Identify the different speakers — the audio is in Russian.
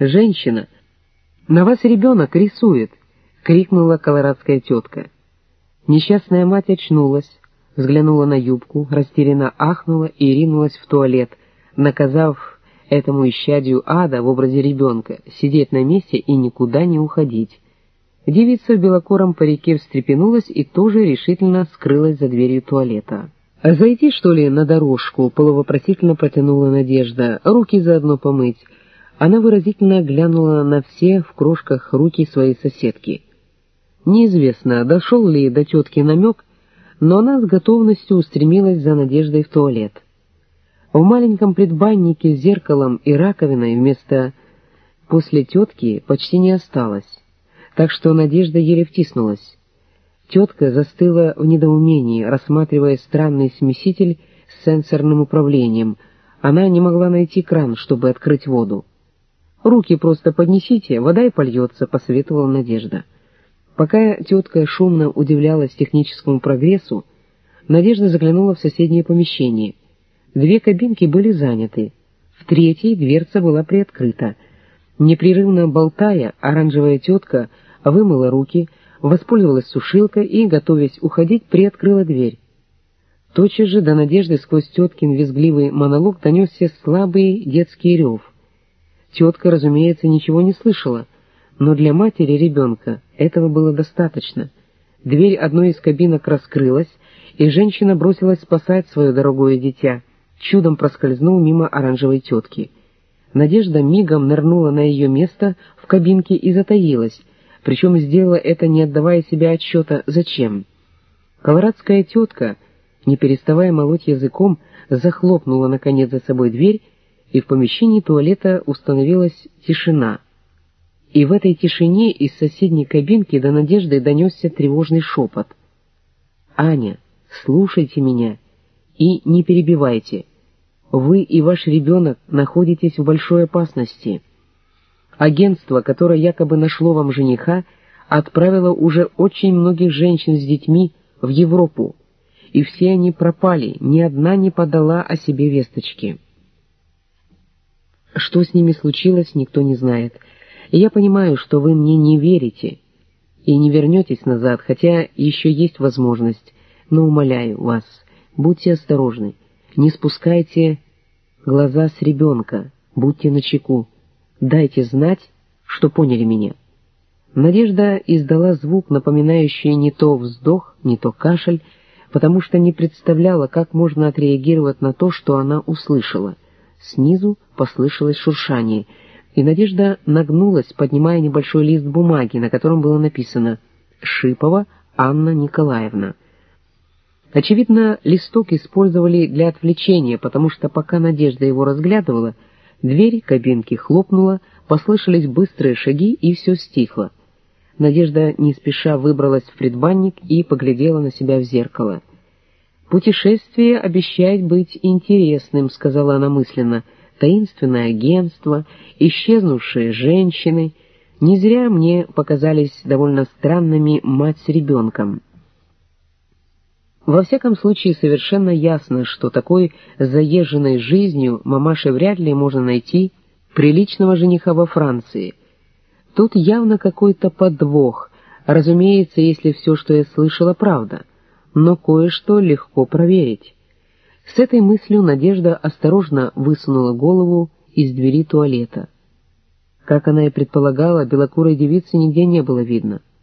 Speaker 1: «Женщина! На вас ребенок рисует!» — крикнула колорадская тетка. Несчастная мать очнулась, взглянула на юбку, растерянно ахнула и ринулась в туалет, наказав этому исчадию ада в образе ребенка сидеть на месте и никуда не уходить. Девица в белокором парике встрепенулась и тоже решительно скрылась за дверью туалета. «А зайти, что ли, на дорожку?» — полувопросительно протянула Надежда. «Руки заодно помыть». Она выразительно глянула на все в крошках руки своей соседки. Неизвестно, дошел ли до тетки намек, но она с готовностью устремилась за Надеждой в туалет. В маленьком предбаннике с зеркалом и раковиной вместо «после тетки» почти не осталось так что Надежда еле втиснулась. Тетка застыла в недоумении, рассматривая странный смеситель с сенсорным управлением. Она не могла найти кран, чтобы открыть воду. «Руки просто поднесите, вода и польется», — посоветовала Надежда. Пока тетка шумно удивлялась техническому прогрессу, Надежда заглянула в соседнее помещение. Две кабинки были заняты. В третьей дверца была приоткрыта. Непрерывно болтая, оранжевая тетка — вымыла руки, воспользовалась сушилкой и, готовясь уходить, приоткрыла дверь. Тотчас же до надежды сквозь теткин визгливый монолог донесся слабый детский рев. Тетка, разумеется, ничего не слышала, но для матери ребенка этого было достаточно. Дверь одной из кабинок раскрылась, и женщина бросилась спасать свое дорогое дитя, чудом проскользнул мимо оранжевой тетки. Надежда мигом нырнула на ее место в кабинке и затаилась, причем сделала это, не отдавая себе отчета, зачем. Колорадская тетка, не переставая молоть языком, захлопнула, наконец, за собой дверь, и в помещении туалета установилась тишина. И в этой тишине из соседней кабинки до Надежды донесся тревожный шепот. «Аня, слушайте меня и не перебивайте. Вы и ваш ребенок находитесь в большой опасности». Агентство, которое якобы нашло вам жениха, отправило уже очень многих женщин с детьми в Европу, и все они пропали, ни одна не подала о себе весточки. Что с ними случилось, никто не знает. Я понимаю, что вы мне не верите и не вернетесь назад, хотя еще есть возможность, но умоляю вас, будьте осторожны, не спускайте глаза с ребенка, будьте начеку. Дайте знать, что поняли меня». Надежда издала звук, напоминающий не то вздох, не то кашель, потому что не представляла, как можно отреагировать на то, что она услышала. Снизу послышалось шуршание, и Надежда нагнулась, поднимая небольшой лист бумаги, на котором было написано «Шипова Анна Николаевна». Очевидно, листок использовали для отвлечения, потому что пока Надежда его разглядывала, Дверь кабинки хлопнула, послышались быстрые шаги, и все стихло. Надежда не спеша выбралась в предбанник и поглядела на себя в зеркало. «Путешествие обещает быть интересным», — сказала она мысленно. «Таинственное агентство, исчезнувшие женщины. Не зря мне показались довольно странными мать с ребенком». Во всяком случае, совершенно ясно, что такой заезженной жизнью мамаше вряд ли можно найти приличного жениха во Франции. Тут явно какой-то подвох, разумеется, если все, что я слышала, правда, но кое-что легко проверить. С этой мыслью Надежда осторожно высунула голову из двери туалета. Как она и предполагала, белокурой девицы нигде не было видно —